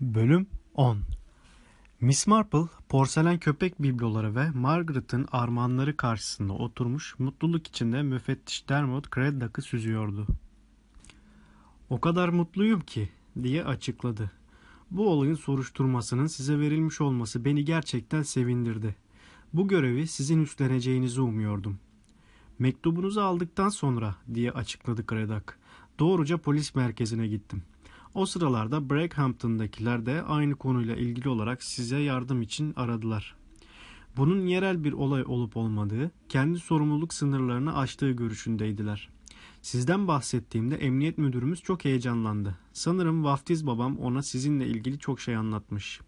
Bölüm 10 Miss Marple, porselen köpek bibloları ve Margaret'ın armağanları karşısında oturmuş mutluluk içinde müfettiş Dermot Craddock'ı süzüyordu. O kadar mutluyum ki, diye açıkladı. Bu olayın soruşturmasının size verilmiş olması beni gerçekten sevindirdi. Bu görevi sizin üstleneceğinizi umuyordum. Mektubunuzu aldıktan sonra, diye açıkladı Craddock, doğruca polis merkezine gittim.'' O sıralarda Brackhampton'dakiler de aynı konuyla ilgili olarak size yardım için aradılar. Bunun yerel bir olay olup olmadığı, kendi sorumluluk sınırlarını aştığı görüşündeydiler. Sizden bahsettiğimde emniyet müdürümüz çok heyecanlandı. Sanırım vaftiz babam ona sizinle ilgili çok şey anlatmış.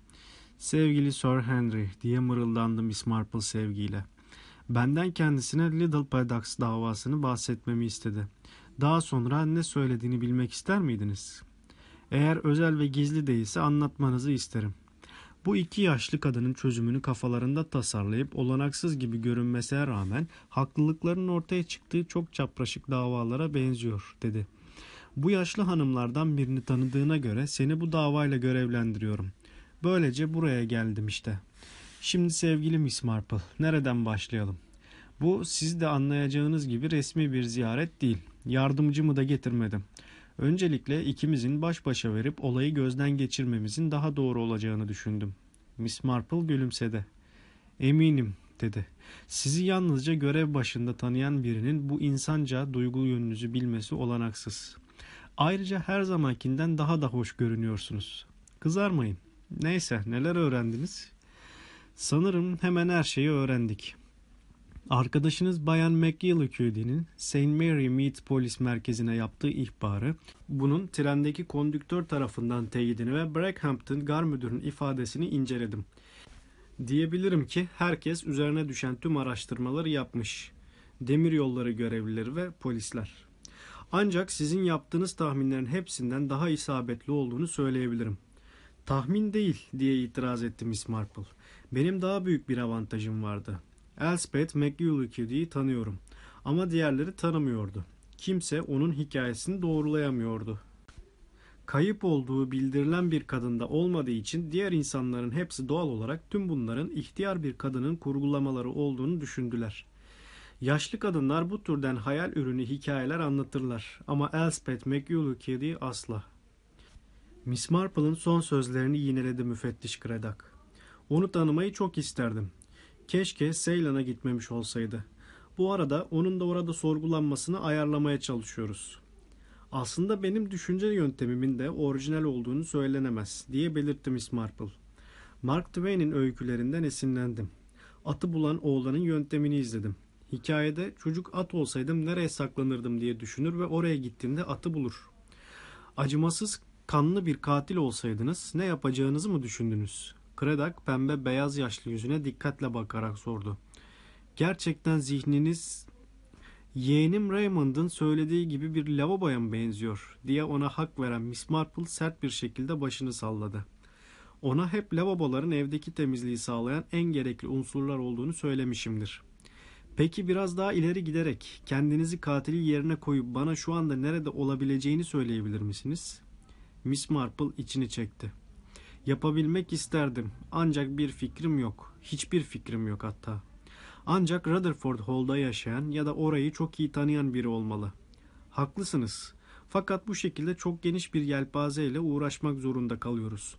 Sevgili Sir Henry diye mırıldandı Miss Marple sevgiyle. Benden kendisine Little Paddocks davasını bahsetmemi istedi. Daha sonra ne söylediğini bilmek ister miydiniz?'' Eğer özel ve gizli değilse anlatmanızı isterim. Bu iki yaşlı kadının çözümünü kafalarında tasarlayıp olanaksız gibi görünmesine rağmen haklılıkların ortaya çıktığı çok çapraşık davalara benziyor dedi. Bu yaşlı hanımlardan birini tanıdığına göre seni bu davayla görevlendiriyorum. Böylece buraya geldim işte. Şimdi sevgili Miss Marple, nereden başlayalım? Bu siz de anlayacağınız gibi resmi bir ziyaret değil. Yardımcımı da getirmedim. Öncelikle ikimizin baş başa verip olayı gözden geçirmemizin daha doğru olacağını düşündüm. Miss Marple gülümsedi. Eminim dedi. Sizi yalnızca görev başında tanıyan birinin bu insanca duygu yönünüzü bilmesi olanaksız. Ayrıca her zamankinden daha da hoş görünüyorsunuz. Kızarmayın. Neyse neler öğrendiniz? Sanırım hemen her şeyi öğrendik. Arkadaşınız Bayan McGillicuddy'nin St. Mary Mead Polis Merkezi'ne yaptığı ihbarı, bunun trendeki kondüktör tarafından teyidini ve Brackhampton gar müdürünün ifadesini inceledim. Diyebilirim ki herkes üzerine düşen tüm araştırmaları yapmış. Demir yolları görevlileri ve polisler. Ancak sizin yaptığınız tahminlerin hepsinden daha isabetli olduğunu söyleyebilirim. Tahmin değil diye itiraz etti Miss Marple. Benim daha büyük bir avantajım vardı. Elspeth McGillicuddy'yi tanıyorum. Ama diğerleri tanımıyordu. Kimse onun hikayesini doğrulayamıyordu. Kayıp olduğu bildirilen bir kadında olmadığı için diğer insanların hepsi doğal olarak tüm bunların ihtiyar bir kadının kurgulamaları olduğunu düşündüler. Yaşlı kadınlar bu türden hayal ürünü hikayeler anlatırlar ama Elspeth McGillicuddy asla. Miss Marple'ın son sözlerini yineledi müfettiş Craddock. Onu tanımayı çok isterdim. Keşke Seylan'a gitmemiş olsaydı. Bu arada onun da orada sorgulanmasını ayarlamaya çalışıyoruz. Aslında benim düşünce yöntemimin de orijinal olduğunu söylenemez diye belirtti Miss Marple. Mark Twain'in öykülerinden esinlendim. Atı bulan oğlanın yöntemini izledim. Hikayede çocuk at olsaydım nereye saklanırdım diye düşünür ve oraya gittiğimde atı bulur. Acımasız kanlı bir katil olsaydınız ne yapacağınızı mı düşündünüz? Kredak pembe beyaz yaşlı yüzüne dikkatle bakarak sordu. Gerçekten zihniniz yeğenim Raymond'ın söylediği gibi bir lavaboya mı benziyor diye ona hak veren Miss Marple sert bir şekilde başını salladı. Ona hep lavaboların evdeki temizliği sağlayan en gerekli unsurlar olduğunu söylemişimdir. Peki biraz daha ileri giderek kendinizi katili yerine koyup bana şu anda nerede olabileceğini söyleyebilir misiniz? Miss Marple içini çekti. Yapabilmek isterdim ancak bir fikrim yok. Hiçbir fikrim yok hatta. Ancak Rutherford Hall'da yaşayan ya da orayı çok iyi tanıyan biri olmalı. Haklısınız. Fakat bu şekilde çok geniş bir yelpaze ile uğraşmak zorunda kalıyoruz.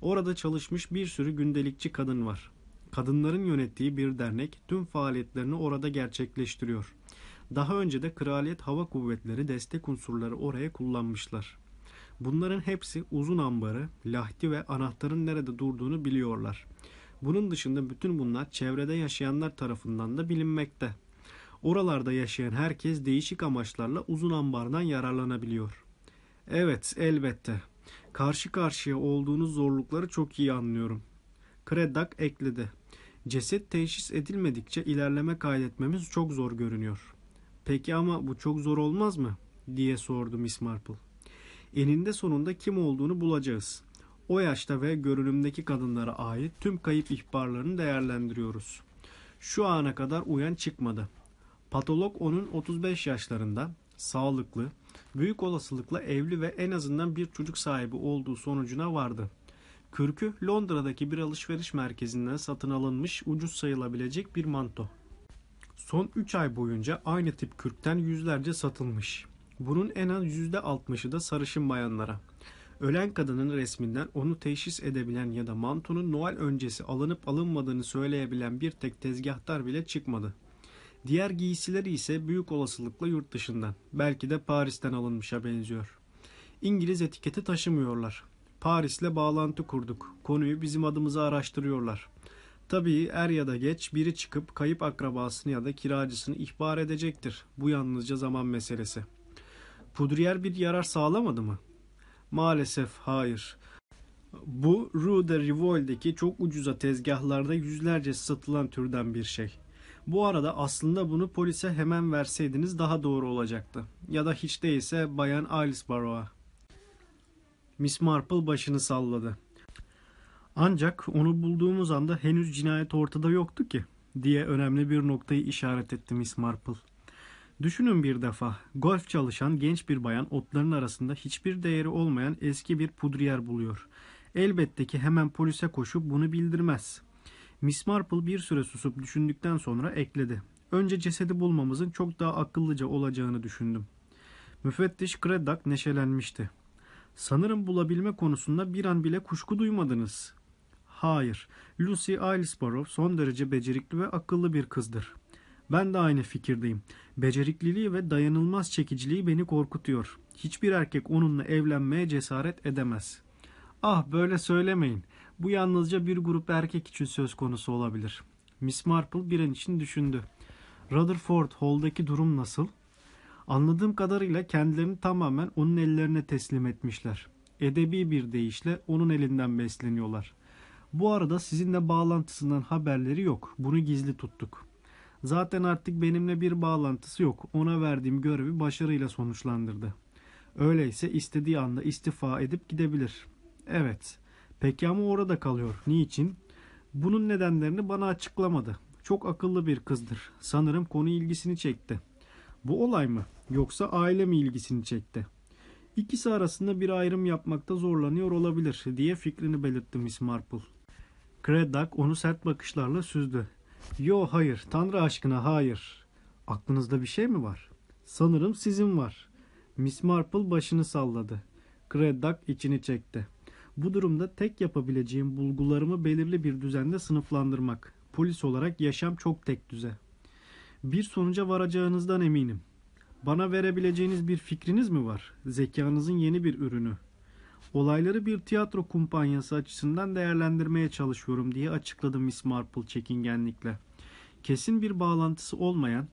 Orada çalışmış bir sürü gündelikçi kadın var. Kadınların yönettiği bir dernek tüm faaliyetlerini orada gerçekleştiriyor. Daha önce de Kraliyet Hava Kuvvetleri destek unsurları oraya kullanmışlar. Bunların hepsi uzun ambarı, lahti ve anahtarın nerede durduğunu biliyorlar. Bunun dışında bütün bunlar çevrede yaşayanlar tarafından da bilinmekte. Oralarda yaşayan herkes değişik amaçlarla uzun ambardan yararlanabiliyor. Evet, elbette. Karşı karşıya olduğunuz zorlukları çok iyi anlıyorum. Kredak ekledi. Ceset teşhis edilmedikçe ilerleme kaydetmemiz çok zor görünüyor. Peki ama bu çok zor olmaz mı? diye sordu Miss Marple eninde sonunda kim olduğunu bulacağız. O yaşta ve görünümdeki kadınlara ait tüm kayıp ihbarlarını değerlendiriyoruz. Şu ana kadar uyan çıkmadı. Patolog onun 35 yaşlarında, sağlıklı, büyük olasılıkla evli ve en azından bir çocuk sahibi olduğu sonucuna vardı. Kürkü Londra'daki bir alışveriş merkezinden satın alınmış ucuz sayılabilecek bir manto. Son 3 ay boyunca aynı tip kürkten yüzlerce satılmış. Bunun en az %60'ı da sarışın bayanlara. Ölen kadının resminden onu teşhis edebilen ya da mantonun Noel öncesi alınıp alınmadığını söyleyebilen bir tek tezgahtar bile çıkmadı. Diğer giysileri ise büyük olasılıkla yurt dışından, belki de Paris'ten alınmışa benziyor. İngiliz etiketi taşımıyorlar. Paris'le bağlantı kurduk. Konuyu bizim adımıza araştırıyorlar. Tabii er ya da geç biri çıkıp kayıp akrabasını ya da kiracısını ihbar edecektir. Bu yalnızca zaman meselesi. Pudriyer bir yarar sağlamadı mı? Maalesef hayır. Bu Rue de Rivol'deki çok ucuza tezgahlarda yüzlerce satılan türden bir şey. Bu arada aslında bunu polise hemen verseydiniz daha doğru olacaktı. Ya da hiç değilse Bayan Alice Barrow'a. Miss Marple başını salladı. Ancak onu bulduğumuz anda henüz cinayet ortada yoktu ki diye önemli bir noktayı işaret etti Miss Marple. Düşünün bir defa golf çalışan genç bir bayan otların arasında hiçbir değeri olmayan eski bir pudriyer buluyor. Elbette ki hemen polise koşup bunu bildirmez. Miss Marple bir süre susup düşündükten sonra ekledi. Önce cesedi bulmamızın çok daha akıllıca olacağını düşündüm. Müfettiş Craddock neşelenmişti. Sanırım bulabilme konusunda bir an bile kuşku duymadınız. Hayır, Lucy Aylesborough son derece becerikli ve akıllı bir kızdır. Ben de aynı fikirdeyim. Becerikliliği ve dayanılmaz çekiciliği beni korkutuyor. Hiçbir erkek onunla evlenmeye cesaret edemez. Ah böyle söylemeyin. Bu yalnızca bir grup erkek için söz konusu olabilir. Miss Marple bir an için düşündü. Rutherford Hall'daki durum nasıl? Anladığım kadarıyla kendilerini tamamen onun ellerine teslim etmişler. Edebi bir deyişle onun elinden besleniyorlar. Bu arada sizinle bağlantısından haberleri yok. Bunu gizli tuttuk. Zaten artık benimle bir bağlantısı yok. Ona verdiğim görevi başarıyla sonuçlandırdı. Öyleyse istediği anda istifa edip gidebilir. Evet. Peki ama orada kalıyor. Niçin? Bunun nedenlerini bana açıklamadı. Çok akıllı bir kızdır. Sanırım konu ilgisini çekti. Bu olay mı? Yoksa aile mi ilgisini çekti? İkisi arasında bir ayrım yapmakta zorlanıyor olabilir diye fikrini belirtti Miss Marple. Craddock onu sert bakışlarla süzdü. Yo hayır, Tanrı aşkına hayır. Aklınızda bir şey mi var? Sanırım sizin var. Miss Marple başını salladı. Craddock içini çekti. Bu durumda tek yapabileceğim bulgularımı belirli bir düzende sınıflandırmak. Polis olarak yaşam çok tek düze. Bir sonuca varacağınızdan eminim. Bana verebileceğiniz bir fikriniz mi var? Zekanızın yeni bir ürünü. Olayları bir tiyatro kumpanyası açısından değerlendirmeye çalışıyorum diye açıkladı Miss Marple çekingenlikle. Kesin bir bağlantısı olmayan,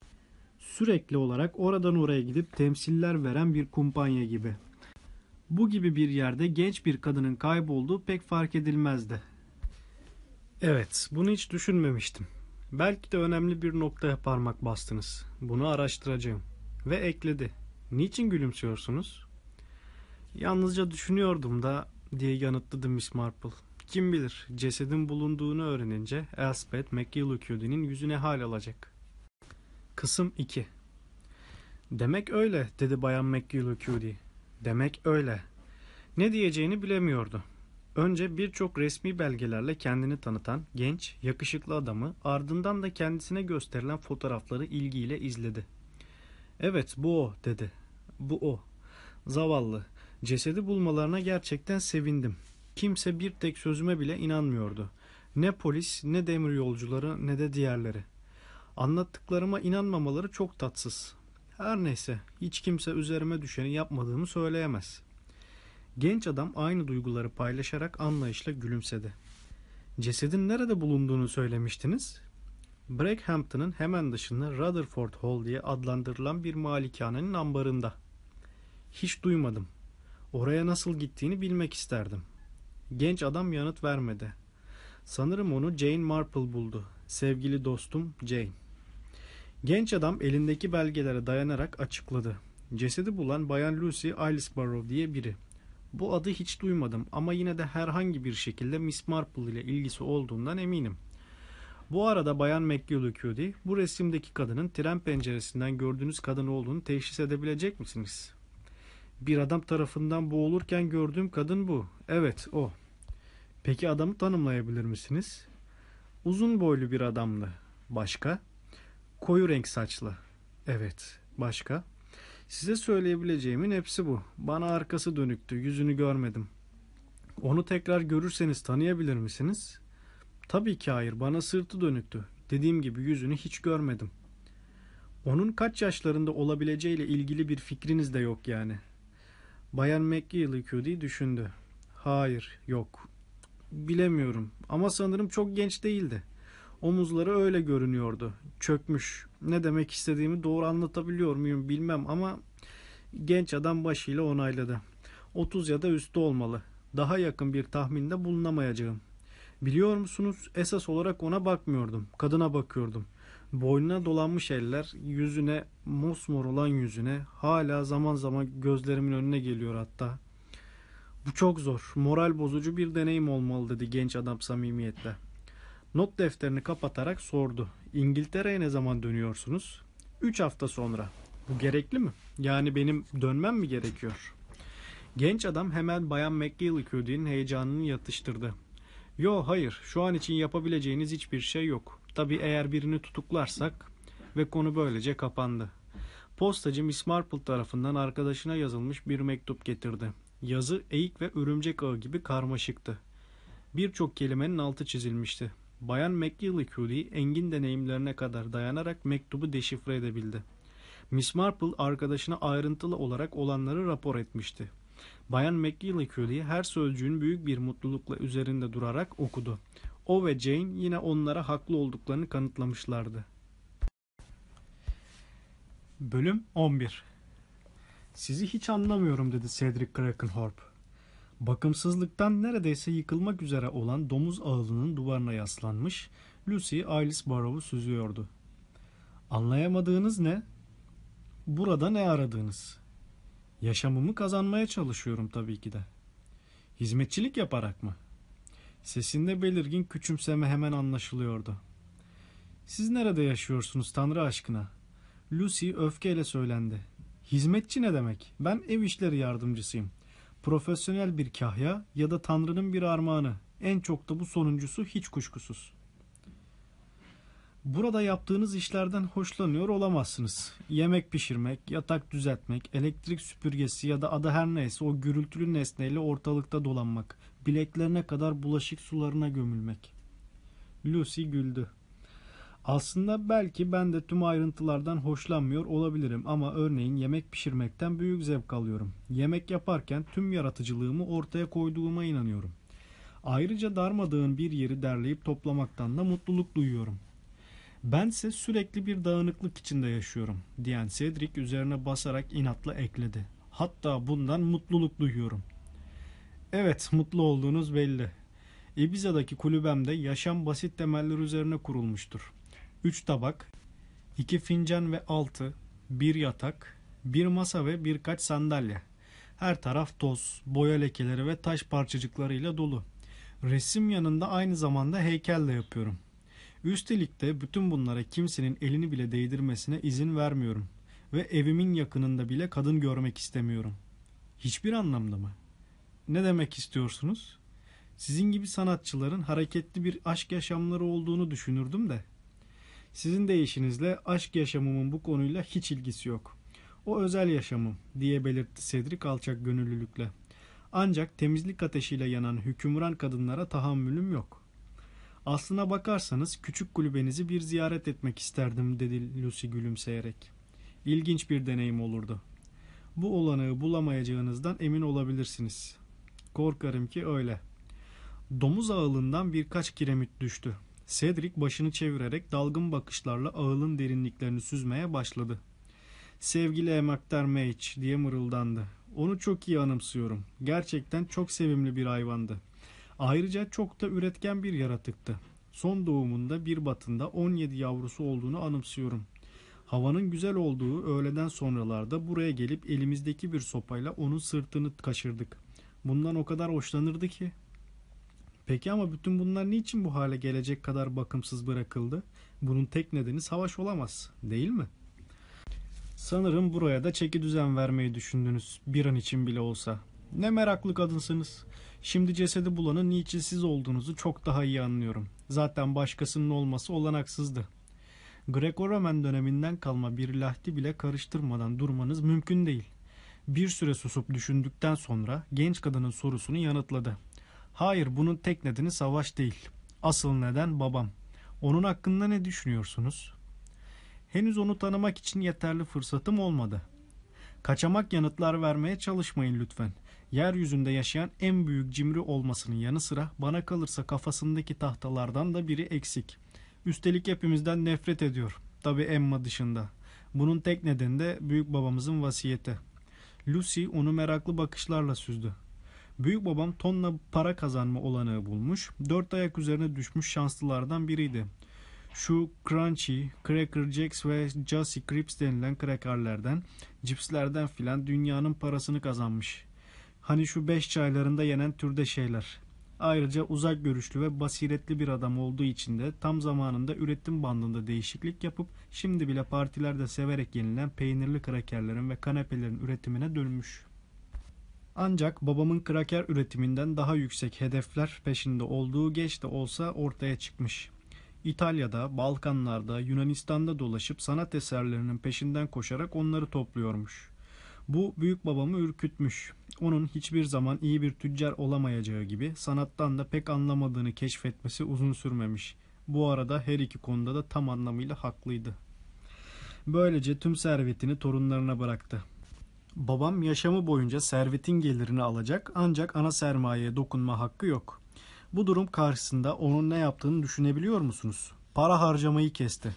sürekli olarak oradan oraya gidip temsiller veren bir kumpanya gibi. Bu gibi bir yerde genç bir kadının kaybolduğu pek fark edilmezdi. Evet, bunu hiç düşünmemiştim. Belki de önemli bir noktaya parmak bastınız. Bunu araştıracağım. Ve ekledi. Niçin gülümsüyorsunuz? Yalnızca düşünüyordum da diye yanıtladı Miss Marple. Kim bilir cesedin bulunduğunu öğrenince Elspeth McGillicuddy'nin yüzüne hal alacak. Kısım 2 Demek öyle dedi Bayan McGillicuddy. Demek öyle. Ne diyeceğini bilemiyordu. Önce birçok resmi belgelerle kendini tanıtan genç, yakışıklı adamı ardından da kendisine gösterilen fotoğrafları ilgiyle izledi. Evet bu o dedi. Bu o. Zavallı. Cesedi bulmalarına gerçekten sevindim. Kimse bir tek sözüme bile inanmıyordu. Ne polis, ne demir yolcuları, ne de diğerleri. Anlattıklarıma inanmamaları çok tatsız. Her neyse, hiç kimse üzerime düşeni yapmadığımı söyleyemez. Genç adam aynı duyguları paylaşarak anlayışla gülümsedi. Cesedin nerede bulunduğunu söylemiştiniz? Brackhampton'ın hemen dışında Rutherford Hall diye adlandırılan bir malikanenin ambarında. Hiç duymadım. Oraya nasıl gittiğini bilmek isterdim. Genç adam yanıt vermedi. Sanırım onu Jane Marple buldu. Sevgili dostum Jane. Genç adam elindeki belgelere dayanarak açıkladı. Cesedi bulan Bayan Lucy Aylesborough diye biri. Bu adı hiç duymadım ama yine de herhangi bir şekilde Miss Marple ile ilgisi olduğundan eminim. Bu arada Bayan McGillicuddy bu resimdeki kadının tren penceresinden gördüğünüz kadın olduğunu teşhis edebilecek misiniz? Bir adam tarafından boğulurken gördüğüm kadın bu. Evet o. Peki adamı tanımlayabilir misiniz? Uzun boylu bir adamdı. Başka? Koyu renk saçlı. Evet. Başka? Size söyleyebileceğimin hepsi bu. Bana arkası dönüktü. Yüzünü görmedim. Onu tekrar görürseniz tanıyabilir misiniz? Tabii ki hayır. Bana sırtı dönüktü. Dediğim gibi yüzünü hiç görmedim. Onun kaç yaşlarında olabileceğiyle ilgili bir fikriniz de yok yani. Bayan McGillicuddy düşündü. Hayır, yok. Bilemiyorum ama sanırım çok genç değildi. Omuzları öyle görünüyordu. Çökmüş. Ne demek istediğimi doğru anlatabiliyor muyum bilmem ama genç adam başıyla onayladı. 30 ya da üstü olmalı. Daha yakın bir tahminde bulunamayacağım. Biliyor musunuz esas olarak ona bakmıyordum. Kadına bakıyordum. Boynuna dolanmış eller, yüzüne, mosmor olan yüzüne hala zaman zaman gözlerimin önüne geliyor hatta. Bu çok zor, moral bozucu bir deneyim olmalı dedi genç adam samimiyetle. Not defterini kapatarak sordu. İngiltere'ye ne zaman dönüyorsunuz? Üç hafta sonra. Bu gerekli mi? Yani benim dönmem mi gerekiyor? Genç adam hemen Bayan McGillicuddy'nin heyecanını yatıştırdı. Yo hayır şu an için yapabileceğiniz hiçbir şey yok. Tabi eğer birini tutuklarsak ve konu böylece kapandı. Postacı Miss Marple tarafından arkadaşına yazılmış bir mektup getirdi. Yazı eğik ve örümcek ağı gibi karmaşıktı. Birçok kelimenin altı çizilmişti. Bayan McGillicuddy engin deneyimlerine kadar dayanarak mektubu deşifre edebildi. Miss Marple arkadaşına ayrıntılı olarak olanları rapor etmişti. Bayan McGillicuddy her sözcüğün büyük bir mutlulukla üzerinde durarak okudu. O ve Jane yine onlara haklı olduklarını kanıtlamışlardı. Bölüm 11 Sizi hiç anlamıyorum dedi Cedric Krakenhorp. Bakımsızlıktan neredeyse yıkılmak üzere olan domuz ağılının duvarına yaslanmış Lucy Alice Barrow'u süzüyordu. Anlayamadığınız ne? Burada ne aradığınız? Yaşamımı kazanmaya çalışıyorum tabii ki de. Hizmetçilik yaparak mı? Sesinde belirgin küçümseme hemen anlaşılıyordu. Siz nerede yaşıyorsunuz Tanrı aşkına? Lucy öfkeyle söylendi. Hizmetçi ne demek? Ben ev işleri yardımcısıyım. Profesyonel bir kahya ya da Tanrı'nın bir armağanı. En çok da bu sonuncusu hiç kuşkusuz. Burada yaptığınız işlerden hoşlanıyor olamazsınız. Yemek pişirmek, yatak düzeltmek, elektrik süpürgesi ya da adı her neyse o gürültülü nesneyle ortalıkta dolanmak, bileklerine kadar bulaşık sularına gömülmek. Lucy güldü. Aslında belki ben de tüm ayrıntılardan hoşlanmıyor olabilirim ama örneğin yemek pişirmekten büyük zevk alıyorum. Yemek yaparken tüm yaratıcılığımı ortaya koyduğuma inanıyorum. Ayrıca darmadağın bir yeri derleyip toplamaktan da mutluluk duyuyorum. Bense sürekli bir dağınıklık içinde yaşıyorum diyen Cedric üzerine basarak inatla ekledi. Hatta bundan mutluluk duyuyorum. Evet mutlu olduğunuz belli. Ibiza'daki kulübemde yaşam basit temeller üzerine kurulmuştur. Üç tabak, iki fincan ve altı, bir yatak, bir masa ve birkaç sandalye. Her taraf toz, boya lekeleri ve taş parçacıklarıyla dolu. Resim yanında aynı zamanda heykelle yapıyorum. Üstelik de bütün bunlara kimsenin elini bile değdirmesine izin vermiyorum. Ve evimin yakınında bile kadın görmek istemiyorum. Hiçbir anlamda mı? Ne demek istiyorsunuz? Sizin gibi sanatçıların hareketli bir aşk yaşamları olduğunu düşünürdüm de. Sizin deyişinizle aşk yaşamımın bu konuyla hiç ilgisi yok. O özel yaşamım diye belirtti Cedric alçak gönüllülükle. Ancak temizlik ateşiyle yanan hükümran kadınlara tahammülüm yok. Aslına bakarsanız küçük kulübenizi bir ziyaret etmek isterdim dedi Lucy gülümseyerek. İlginç bir deneyim olurdu. Bu olanağı bulamayacağınızdan emin olabilirsiniz. Korkarım ki öyle. Domuz ağılından birkaç kiremit düştü. Cedric başını çevirerek dalgın bakışlarla ağılın derinliklerini süzmeye başladı. Sevgili Emektar Mage diye mırıldandı. Onu çok iyi anımsıyorum. Gerçekten çok sevimli bir hayvandı. Ayrıca çok da üretken bir yaratıktı. Son doğumunda bir batında 17 yavrusu olduğunu anımsıyorum. Havanın güzel olduğu öğleden sonralarda buraya gelip elimizdeki bir sopayla onun sırtını kaşırdık. Bundan o kadar hoşlanırdı ki. Peki ama bütün bunlar niçin bu hale gelecek kadar bakımsız bırakıldı? Bunun tek nedeni savaş olamaz, değil mi? Sanırım buraya da çeki düzen vermeyi düşündünüz, bir an için bile olsa. Ne meraklı kadınsınız. Şimdi cesedi bulanın niçin siz olduğunuzu çok daha iyi anlıyorum. Zaten başkasının olması olanaksızdı. Greco-Roman döneminden kalma bir lahti bile karıştırmadan durmanız mümkün değil. Bir süre susup düşündükten sonra genç kadının sorusunu yanıtladı. Hayır bunun tek nedeni savaş değil. Asıl neden babam. Onun hakkında ne düşünüyorsunuz? Henüz onu tanımak için yeterli fırsatım olmadı. Kaçamak yanıtlar vermeye çalışmayın lütfen. Yeryüzünde yaşayan en büyük cimri olmasının yanı sıra bana kalırsa kafasındaki tahtalardan da biri eksik. Üstelik hepimizden nefret ediyor. Tabi Emma dışında. Bunun tek nedeni de büyük babamızın vasiyeti. Lucy onu meraklı bakışlarla süzdü. Büyük babam tonla para kazanma olanağı bulmuş, dört ayak üzerine düşmüş şanslılardan biriydi. Şu Crunchy, Cracker Jacks ve Jussie Crips denilen krakerlerden, cipslerden filan dünyanın parasını kazanmış. Hani şu beş çaylarında yenen türde şeyler. Ayrıca uzak görüşlü ve basiretli bir adam olduğu için de tam zamanında üretim bandında değişiklik yapıp şimdi bile partilerde severek yenilen peynirli krakerlerin ve kanepelerin üretimine dönmüş. Ancak babamın kraker üretiminden daha yüksek hedefler peşinde olduğu geç de olsa ortaya çıkmış. İtalya'da, Balkanlarda, Yunanistan'da dolaşıp sanat eserlerinin peşinden koşarak onları topluyormuş. Bu büyük babamı ürkütmüş. Onun hiçbir zaman iyi bir tüccar olamayacağı gibi sanattan da pek anlamadığını keşfetmesi uzun sürmemiş. Bu arada her iki konuda da tam anlamıyla haklıydı. Böylece tüm servetini torunlarına bıraktı. Babam yaşamı boyunca servetin gelirini alacak ancak ana sermayeye dokunma hakkı yok. Bu durum karşısında onun ne yaptığını düşünebiliyor musunuz? Para harcamayı kesti.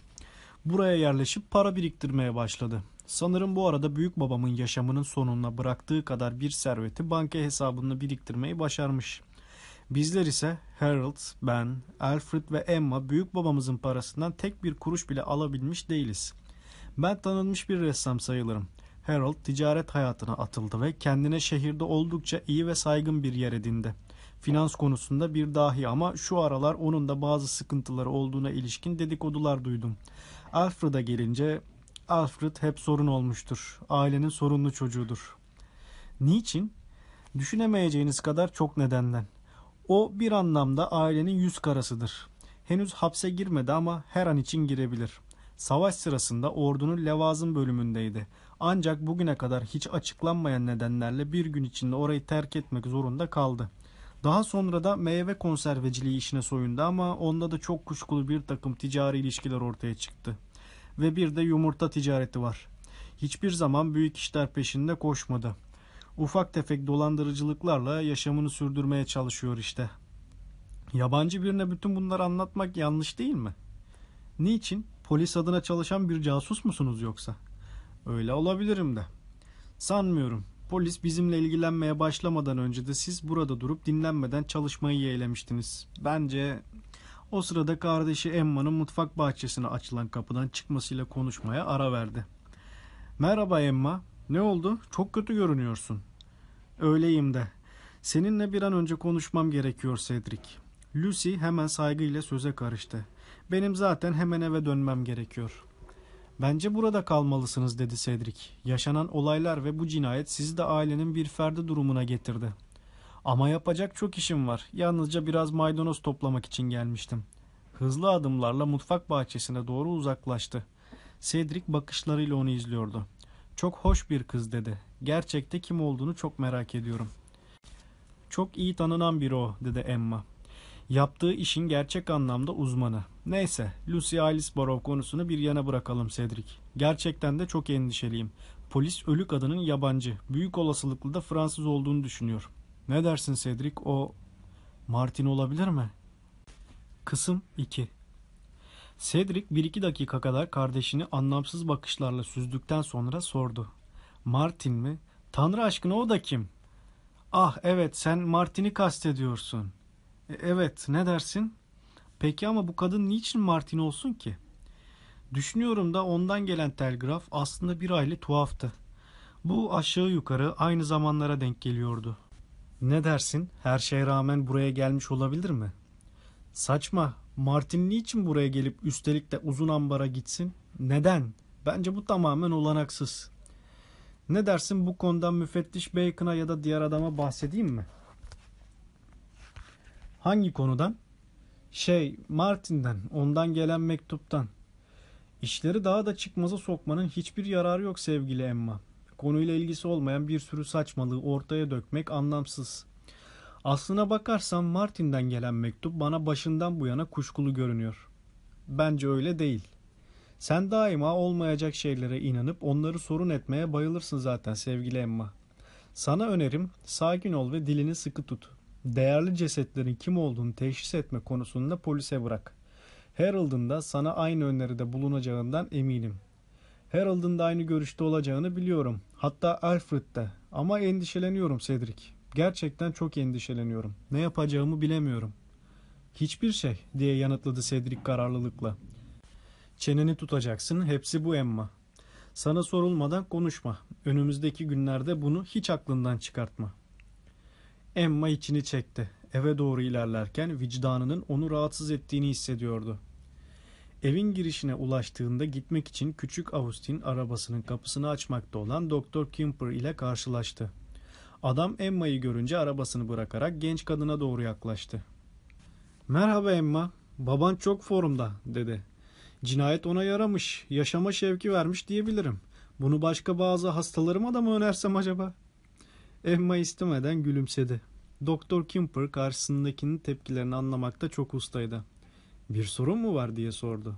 Buraya yerleşip para biriktirmeye başladı. Sanırım bu arada büyük babamın yaşamının sonuna bıraktığı kadar bir serveti banka hesabında biriktirmeyi başarmış. Bizler ise Harold, ben, Alfred ve Emma büyük babamızın parasından tek bir kuruş bile alabilmiş değiliz. Ben tanınmış bir ressam sayılırım. Harold ticaret hayatına atıldı ve kendine şehirde oldukça iyi ve saygın bir yer edindi. Finans konusunda bir dahi ama şu aralar onun da bazı sıkıntıları olduğuna ilişkin dedikodular duydum. Alfred'a gelince Alfred hep sorun olmuştur. Ailenin sorunlu çocuğudur. Niçin? Düşünemeyeceğiniz kadar çok nedenden. O bir anlamda ailenin yüz karasıdır. Henüz hapse girmedi ama her an için girebilir. Savaş sırasında ordunun levazım bölümündeydi. Ancak bugüne kadar hiç açıklanmayan nedenlerle bir gün içinde orayı terk etmek zorunda kaldı. Daha sonra da meyve konserveciliği işine soyundu ama onda da çok kuşkulu bir takım ticari ilişkiler ortaya çıktı. Ve bir de yumurta ticareti var. Hiçbir zaman büyük işler peşinde koşmadı. Ufak tefek dolandırıcılıklarla yaşamını sürdürmeye çalışıyor işte. Yabancı birine bütün bunları anlatmak yanlış değil mi? Niçin? Polis adına çalışan bir casus musunuz yoksa? Öyle olabilirim de. Sanmıyorum. Polis bizimle ilgilenmeye başlamadan önce de siz burada durup dinlenmeden çalışmayı yeğlemiştiniz. Bence o sırada kardeşi Emma'nın mutfak bahçesine açılan kapıdan çıkmasıyla konuşmaya ara verdi. Merhaba Emma. Ne oldu? Çok kötü görünüyorsun. Öyleyim de. Seninle bir an önce konuşmam gerekiyor Cedric. Lucy hemen saygıyla söze karıştı. Benim zaten hemen eve dönmem gerekiyor. Bence burada kalmalısınız dedi Cedric. Yaşanan olaylar ve bu cinayet sizi de ailenin bir ferdi durumuna getirdi. Ama yapacak çok işim var. Yalnızca biraz maydanoz toplamak için gelmiştim. Hızlı adımlarla mutfak bahçesine doğru uzaklaştı. Cedric bakışlarıyla onu izliyordu. Çok hoş bir kız dedi. Gerçekte kim olduğunu çok merak ediyorum. Çok iyi tanınan biri o dedi Emma. Yaptığı işin gerçek anlamda uzmanı. Neyse, Lucy Aylesborough konusunu bir yana bırakalım Cedric. Gerçekten de çok endişeliyim. Polis ölü kadının yabancı, büyük olasılıkla da Fransız olduğunu düşünüyor. Ne dersin Cedric? O Martin olabilir mi? Kısım 2 Cedric bir iki dakika kadar kardeşini anlamsız bakışlarla süzdükten sonra sordu. Martin mi? Tanrı aşkına o da kim? Ah evet sen Martin'i kastediyorsun. E, evet ne dersin? Peki ama bu kadın niçin Martin olsun ki? Düşünüyorum da ondan gelen telgraf aslında bir aylı tuhaftı. Bu aşağı yukarı aynı zamanlara denk geliyordu. Ne dersin? Her şeye rağmen buraya gelmiş olabilir mi? Saçma. Martin niçin buraya gelip üstelik de uzun ambara gitsin? Neden? Bence bu tamamen olanaksız. Ne dersin bu konudan müfettiş Bacon'a ya da diğer adama bahsedeyim mi? Hangi konudan? Şey, Martin'den, ondan gelen mektuptan. İşleri daha da çıkmaza sokmanın hiçbir yararı yok sevgili Emma. Konuyla ilgisi olmayan bir sürü saçmalığı ortaya dökmek anlamsız. Aslına bakarsam Martin'den gelen mektup bana başından bu yana kuşkulu görünüyor. Bence öyle değil. Sen daima olmayacak şeylere inanıp onları sorun etmeye bayılırsın zaten sevgili Emma. Sana önerim sakin ol ve dilini sıkı tut. Değerli cesetlerin kim olduğunu teşhis etme konusunda polise bırak. Harold'un da sana aynı öneride bulunacağından eminim. Harold'un da aynı görüşte olacağını biliyorum. Hatta Alfred de. Ama endişeleniyorum Cedric. Gerçekten çok endişeleniyorum. Ne yapacağımı bilemiyorum. Hiçbir şey diye yanıtladı Cedric kararlılıkla. Çeneni tutacaksın. Hepsi bu Emma. Sana sorulmadan konuşma. Önümüzdeki günlerde bunu hiç aklından çıkartma. Emma içini çekti. Eve doğru ilerlerken vicdanının onu rahatsız ettiğini hissediyordu. Evin girişine ulaştığında gitmek için küçük Austin arabasının kapısını açmakta olan Doktor Kimper ile karşılaştı. Adam Emma'yı görünce arabasını bırakarak genç kadına doğru yaklaştı. Merhaba Emma, baban çok formda dedi. Cinayet ona yaramış, yaşama şevki vermiş diyebilirim. Bunu başka bazı hastalarıma da mı önersem acaba? Emma istemeden gülümsedi. Doktor Kimper karşısındakinin tepkilerini anlamakta çok ustaydı. Bir sorun mu var diye sordu.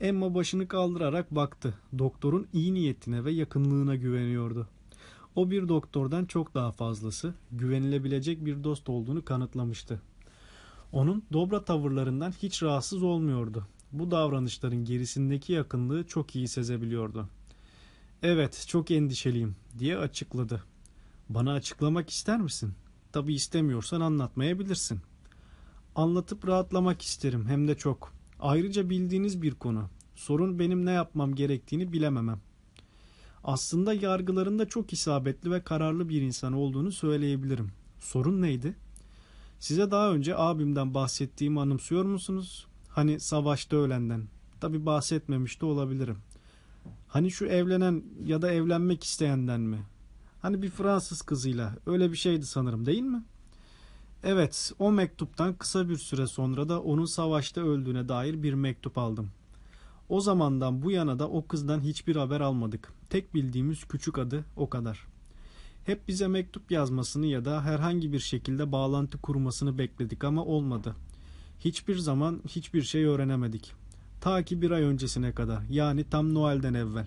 Emma başını kaldırarak baktı. Doktorun iyi niyetine ve yakınlığına güveniyordu. O bir doktordan çok daha fazlası, güvenilebilecek bir dost olduğunu kanıtlamıştı. Onun dobra tavırlarından hiç rahatsız olmuyordu. Bu davranışların gerisindeki yakınlığı çok iyi sezebiliyordu. Evet, çok endişeliyim diye açıkladı. Bana açıklamak ister misin? Tabi istemiyorsan anlatmayabilirsin. Anlatıp rahatlamak isterim hem de çok. Ayrıca bildiğiniz bir konu. Sorun benim ne yapmam gerektiğini bilememem. Aslında yargılarında çok isabetli ve kararlı bir insan olduğunu söyleyebilirim. Sorun neydi? Size daha önce abimden bahsettiğimi anımsıyor musunuz? Hani savaşta ölenden. Tabi bahsetmemiş de olabilirim. Hani şu evlenen ya da evlenmek isteyenden mi? Hani bir Fransız kızıyla öyle bir şeydi sanırım değil mi? Evet, o mektuptan kısa bir süre sonra da onun savaşta öldüğüne dair bir mektup aldım. O zamandan bu yana da o kızdan hiçbir haber almadık. Tek bildiğimiz küçük adı o kadar. Hep bize mektup yazmasını ya da herhangi bir şekilde bağlantı kurmasını bekledik ama olmadı. Hiçbir zaman hiçbir şey öğrenemedik. Ta ki bir ay öncesine kadar yani tam Noel'den evvel.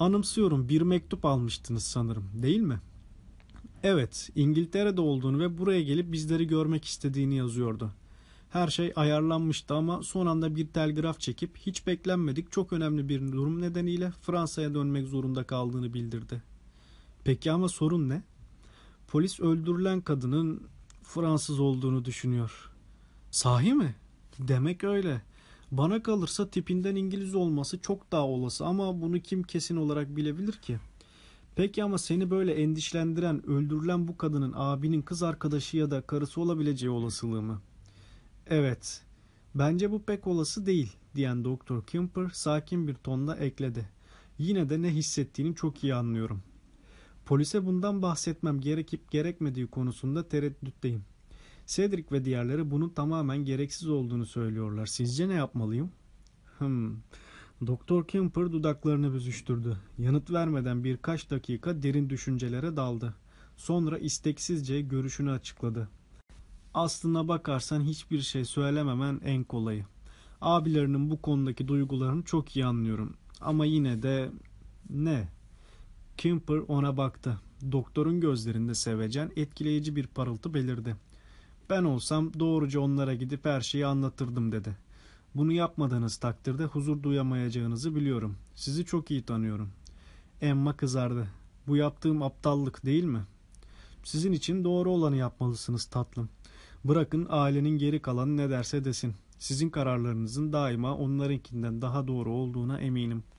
Anımsıyorum bir mektup almıştınız sanırım değil mi? Evet İngiltere'de olduğunu ve buraya gelip bizleri görmek istediğini yazıyordu. Her şey ayarlanmıştı ama son anda bir telgraf çekip hiç beklenmedik çok önemli bir durum nedeniyle Fransa'ya dönmek zorunda kaldığını bildirdi. Peki ama sorun ne? Polis öldürülen kadının Fransız olduğunu düşünüyor. Sahi mi? Demek öyle. Bana kalırsa tipinden İngiliz olması çok daha olası ama bunu kim kesin olarak bilebilir ki? Peki ama seni böyle endişelendiren öldürülen bu kadının abinin kız arkadaşı ya da karısı olabileceği olasılığı mı? Evet. Bence bu pek olası değil diyen Doktor Kimper sakin bir tonda ekledi. Yine de ne hissettiğini çok iyi anlıyorum. Polise bundan bahsetmem gerekip gerekmediği konusunda tereddütteyim. Cedric ve diğerleri bunun tamamen gereksiz olduğunu söylüyorlar. Sizce ne yapmalıyım? Hmm. Doktor Kemper dudaklarını büzüştürdü. Yanıt vermeden birkaç dakika derin düşüncelere daldı. Sonra isteksizce görüşünü açıkladı. Aslına bakarsan hiçbir şey söylememen en kolayı. Abilerinin bu konudaki duygularını çok iyi anlıyorum. Ama yine de ne? Kemper ona baktı. Doktorun gözlerinde sevecen, etkileyici bir parıltı belirdi. Ben olsam doğruca onlara gidip her şeyi anlatırdım dedi. Bunu yapmadığınız takdirde huzur duyamayacağınızı biliyorum. Sizi çok iyi tanıyorum. Emma kızardı. Bu yaptığım aptallık değil mi? Sizin için doğru olanı yapmalısınız tatlım. Bırakın ailenin geri kalanı ne derse desin. Sizin kararlarınızın daima onlarınkinden daha doğru olduğuna eminim.''